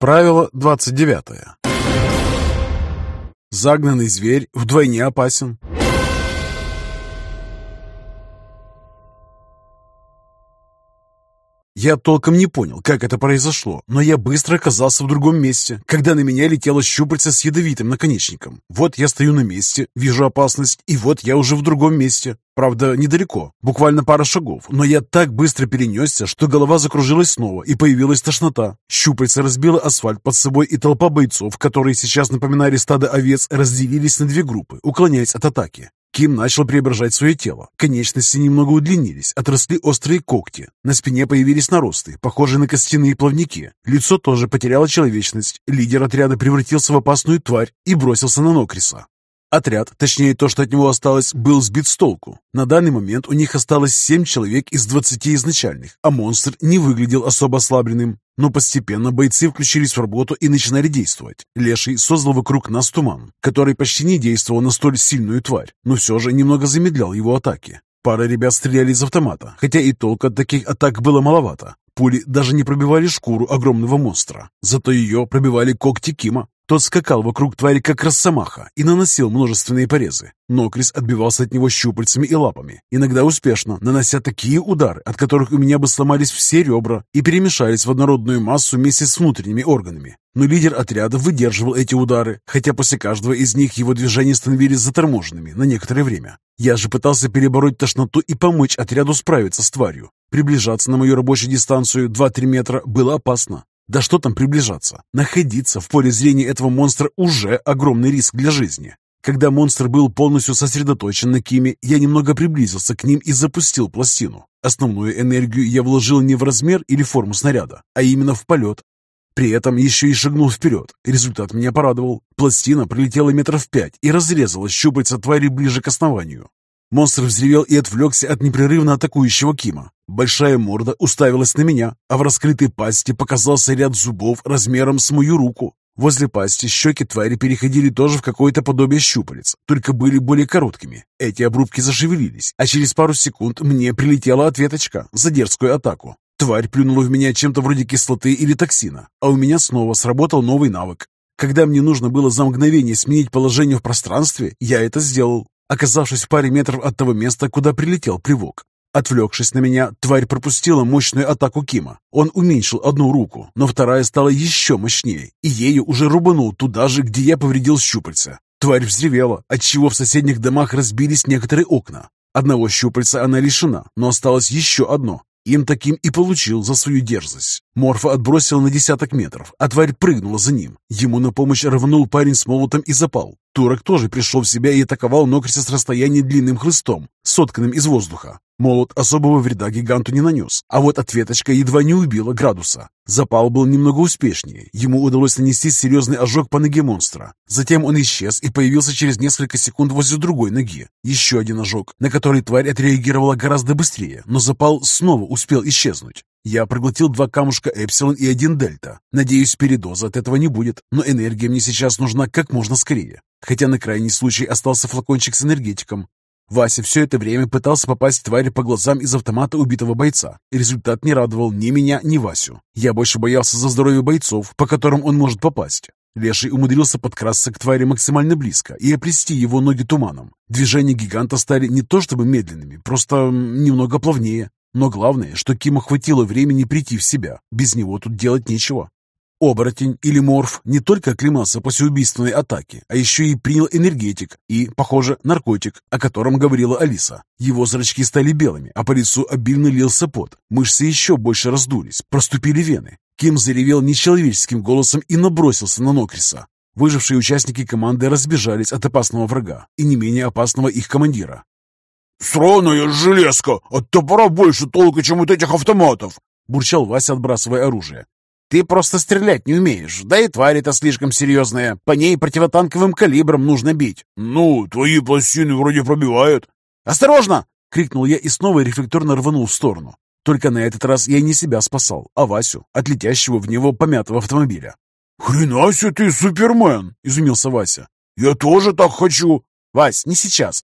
Правило 29. Загнанный зверь вдвойне опасен. Я толком не понял, как это произошло, но я быстро оказался в другом месте, когда на меня летело щупальце с ядовитым наконечником. Вот я стою на месте, вижу опасность, и вот я уже в другом месте. Правда, недалеко, буквально пара шагов, но я так быстро перенесся, что голова закружилась снова, и появилась тошнота. Щупальце разбило асфальт под собой, и толпа бойцов, которые сейчас напоминали стадо овец, разделились на две группы, уклоняясь от атаки. Ким начал преображать свое тело. Конечности немного удлинились, отросли острые когти. На спине появились наросты, похожие на костяные плавники. Лицо тоже потеряло человечность. Лидер отряда превратился в опасную тварь и бросился на Нокриса. Отряд, точнее то, что от него осталось, был сбит с толку. На данный момент у них осталось семь человек из двадцати изначальных, а монстр не выглядел особо ослабленным. Но постепенно бойцы включились в работу и начинали действовать. Леший создал вокруг нас туман, который почти не действовал на столь сильную тварь, но все же немного замедлял его атаки. Пара ребят стреляли из автомата, хотя и толка от таких атак было маловато. Пули даже не пробивали шкуру огромного монстра, зато ее пробивали когти Кима. Тот скакал вокруг твари как росомаха и наносил множественные порезы. Нокрис отбивался от него щупальцами и лапами, иногда успешно, нанося такие удары, от которых у меня бы сломались все ребра и перемешались в однородную массу вместе с внутренними органами. Но лидер отряда выдерживал эти удары, хотя после каждого из них его движения становились заторможенными на некоторое время. Я же пытался перебороть тошноту и помочь отряду справиться с тварью. Приближаться на мою рабочую дистанцию 2-3 метра было опасно. Да что там приближаться? Находиться в поле зрения этого монстра уже огромный риск для жизни. Когда монстр был полностью сосредоточен на Киме, я немного приблизился к ним и запустил пластину. Основную энергию я вложил не в размер или форму снаряда, а именно в полет. При этом еще и шагнул вперед. Результат меня порадовал. Пластина прилетела метров пять и разрезала щупальца твари ближе к основанию. Монстр взревел и отвлекся от непрерывно атакующего Кима. Большая морда уставилась на меня, а в раскрытой пасти показался ряд зубов размером с мою руку. Возле пасти щеки твари переходили тоже в какое-то подобие щупалец, только были более короткими. Эти обрубки зашевелились, а через пару секунд мне прилетела ответочка за дерзкую атаку. Тварь плюнула в меня чем-то вроде кислоты или токсина, а у меня снова сработал новый навык. Когда мне нужно было за мгновение сменить положение в пространстве, я это сделал оказавшись в паре метров от того места, куда прилетел плевок. Отвлекшись на меня, тварь пропустила мощную атаку Кима. Он уменьшил одну руку, но вторая стала еще мощнее, и ею уже рубанул туда же, где я повредил щупальца. Тварь взревела, отчего в соседних домах разбились некоторые окна. Одного щупальца она лишена, но осталось еще одно. Им таким и получил за свою дерзость. Морфа отбросил на десяток метров, а тварь прыгнула за ним. Ему на помощь рванул парень с молотом и запал. Турок тоже пришел в себя и атаковал Нокриса с расстояния длинным хлыстом, сотканным из воздуха. Молот особого вреда гиганту не нанес, а вот ответочка едва не убила градуса. Запал был немного успешнее, ему удалось нанести серьезный ожог по ноге монстра. Затем он исчез и появился через несколько секунд возле другой ноги. Еще один ожог, на который тварь отреагировала гораздо быстрее, но запал снова успел исчезнуть. Я проглотил два камушка Эпсилон и один Дельта. Надеюсь, передоза от этого не будет, но энергия мне сейчас нужна как можно скорее. Хотя на крайний случай остался флакончик с энергетиком. Вася все это время пытался попасть твари по глазам из автомата убитого бойца. Результат не радовал ни меня, ни Васю. Я больше боялся за здоровье бойцов, по которым он может попасть. Леший умудрился подкрасться к твари максимально близко и оплести его ноги туманом. Движения гиганта стали не то чтобы медленными, просто немного плавнее. Но главное, что Киму хватило времени прийти в себя. Без него тут делать нечего. Оборотень или морф не только оклемался после убийственной атаки, а еще и принял энергетик и, похоже, наркотик, о котором говорила Алиса. Его зрачки стали белыми, а по лицу обильно лился пот. Мышцы еще больше раздулись, проступили вены. Ким заревел нечеловеческим голосом и набросился на Нокриса. Выжившие участники команды разбежались от опасного врага и не менее опасного их командира. «Сраная железка! От топора больше толка, чем от этих автоматов!» бурчал Вася, отбрасывая оружие. Ты просто стрелять не умеешь, да и тварь-то слишком серьезная. По ней противотанковым калибром нужно бить. Ну, твои пластины вроде пробивают. Осторожно! Крикнул я и снова рефлекторно рванул в сторону. Только на этот раз я не себя спасал, а Васю, от летящего в него помятого автомобиля. «Хрена себе ты, Супермен!» — изумился Вася. «Я тоже так хочу!» «Вась, не сейчас!»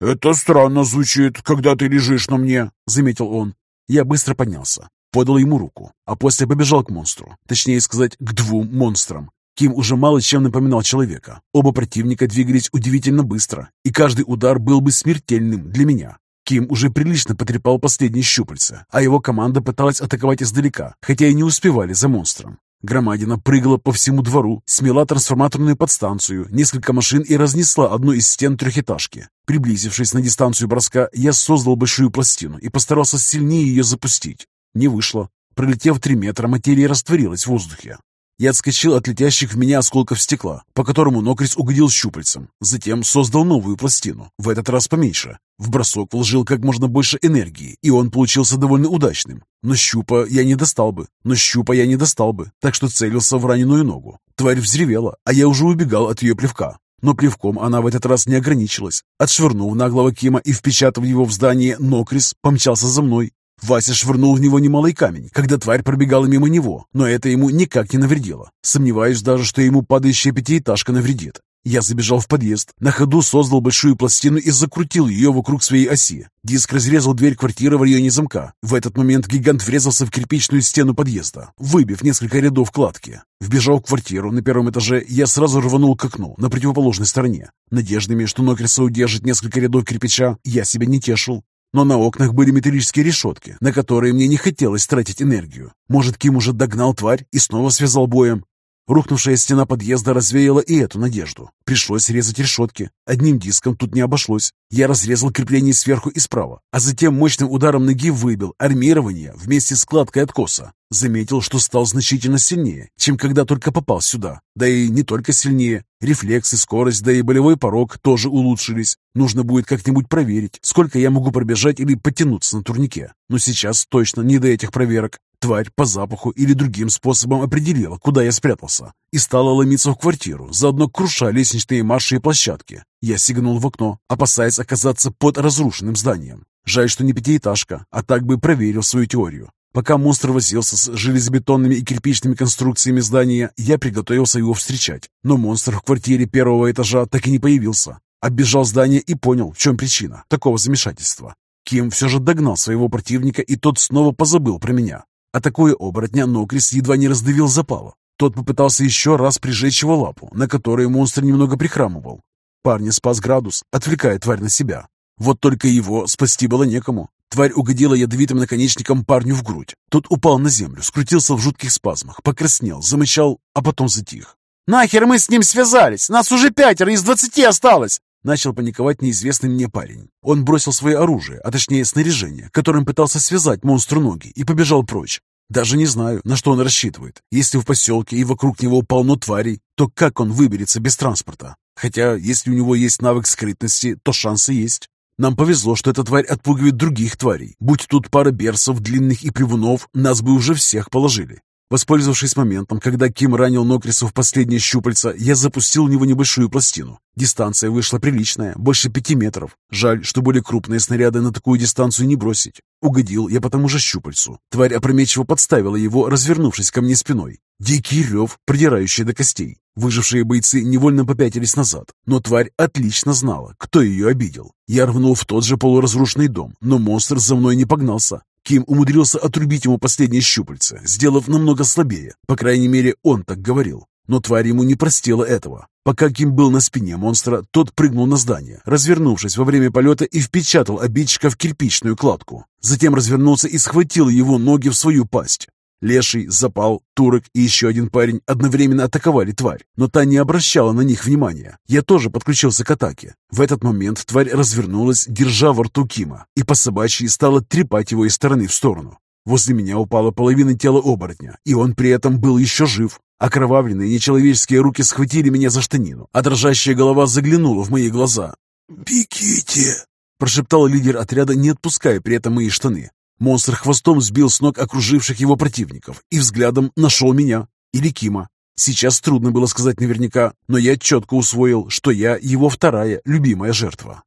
«Это странно звучит, когда ты лежишь на мне», — заметил он. Я быстро поднялся. подал ему руку, а после побежал к монстру, точнее сказать, к двум монстрам. Ким уже мало чем напоминал человека. Оба противника двигались удивительно быстро, и каждый удар был бы смертельным для меня. Ким уже прилично потрепал последние щупальца, а его команда пыталась атаковать издалека, хотя и не успевали за монстром. Громадина прыгала по всему двору, смела трансформаторную подстанцию, несколько машин и разнесла одну из стен трехэтажки. Приблизившись на дистанцию броска, я создал большую пластину и постарался сильнее ее запустить. Не вышло. Пролетев три метра, материя растворилась в воздухе. Я отскочил от летящих в меня осколков стекла, по которому Нокрис угодил щупальцем. Затем создал новую пластину, в этот раз поменьше. В бросок вложил как можно больше энергии, и он получился довольно удачным. Но щупа я не достал бы, но щупа я не достал бы, так что целился в раненую ногу. Тварь взревела, а я уже убегал от ее плевка. Но плевком она в этот раз не ограничилась. Отшвырнув наглого Кима и впечатав его в здание, Нокрис помчался за мной. Вася швырнул в него немалый камень, когда тварь пробегала мимо него, но это ему никак не навредило. Сомневаюсь даже, что ему падающая пятиэтажка навредит. Я забежал в подъезд, на ходу создал большую пластину и закрутил ее вокруг своей оси. Диск разрезал дверь квартиры в районе замка. В этот момент гигант врезался в кирпичную стену подъезда, выбив несколько рядов кладки. Вбежал в квартиру на первом этаже, я сразу рванул к окну на противоположной стороне. Надеждами, что Нокриса удержит несколько рядов кирпича, я себя не тешил. Но на окнах были металлические решетки, на которые мне не хотелось тратить энергию. Может, Ким уже догнал тварь и снова связал боем? Рухнувшая стена подъезда развеяла и эту надежду. Пришлось резать решетки. Одним диском тут не обошлось. Я разрезал крепление сверху и справа, а затем мощным ударом ноги выбил армирование вместе с кладкой откоса. Заметил, что стал значительно сильнее, чем когда только попал сюда. Да и не только сильнее. Рефлексы, скорость, да и болевой порог тоже улучшились. Нужно будет как-нибудь проверить, сколько я могу пробежать или потянуться на турнике. Но сейчас точно не до этих проверок. Тварь по запаху или другим способом определила, куда я спрятался, и стала ломиться в квартиру, заодно круша лестничные марши и площадки. Я сигнул в окно, опасаясь оказаться под разрушенным зданием. Жаль, что не пятиэтажка, а так бы проверил свою теорию. Пока монстр возился с железобетонными и кирпичными конструкциями здания, я приготовился его встречать. Но монстр в квартире первого этажа так и не появился. Оббежал здание и понял, в чем причина такого замешательства. Ким все же догнал своего противника, и тот снова позабыл про меня. Атакуя оборотня, Нокрис едва не раздавил запала. Тот попытался еще раз прижечь его лапу, на которой монстр немного прихрамывал. Парня спас градус, отвлекая тварь на себя. Вот только его спасти было некому. Тварь угодила ядовитым наконечником парню в грудь. Тот упал на землю, скрутился в жутких спазмах, покраснел, замычал, а потом затих. «Нахер мы с ним связались? Нас уже пятеро из двадцати осталось!» Начал паниковать неизвестный мне парень. Он бросил свое оружие, а точнее снаряжение, которым пытался связать монстру ноги, и побежал прочь. Даже не знаю, на что он рассчитывает. Если в поселке и вокруг него полно тварей, то как он выберется без транспорта? Хотя, если у него есть навык скрытности, то шансы есть. Нам повезло, что эта тварь отпугивает других тварей. Будь тут пара берсов, длинных и плевунов, нас бы уже всех положили. Воспользовавшись моментом, когда Ким ранил Нокрису в последнее щупальца, я запустил в него небольшую пластину. Дистанция вышла приличная, больше пяти метров. Жаль, что более крупные снаряды на такую дистанцию не бросить. Угодил я по тому же щупальцу. Тварь опрометчиво подставила его, развернувшись ко мне спиной. Дикий рев, продирающий до костей. Выжившие бойцы невольно попятились назад, но тварь отлично знала, кто ее обидел. Я рвнул в тот же полуразрушенный дом, но монстр за мной не погнался. Ким умудрился отрубить ему последнее щупальце, сделав намного слабее. По крайней мере, он так говорил. Но тварь ему не простила этого. Пока Ким был на спине монстра, тот прыгнул на здание, развернувшись во время полета и впечатал обидчика в кирпичную кладку. Затем развернулся и схватил его ноги в свою пасть. Леший, Запал, Турок и еще один парень одновременно атаковали тварь, но та не обращала на них внимания. Я тоже подключился к атаке. В этот момент тварь развернулась, держа во рту Кима, и по собачьи стала трепать его из стороны в сторону. Возле меня упала половина тела оборотня, и он при этом был еще жив. Окровавленные нечеловеческие руки схватили меня за штанину, а дрожащая голова заглянула в мои глаза. «Бегите!» – прошептал лидер отряда, не отпуская при этом мои штаны. Монстр хвостом сбил с ног окруживших его противников и взглядом нашел меня или Кима. Сейчас трудно было сказать наверняка, но я четко усвоил, что я его вторая любимая жертва.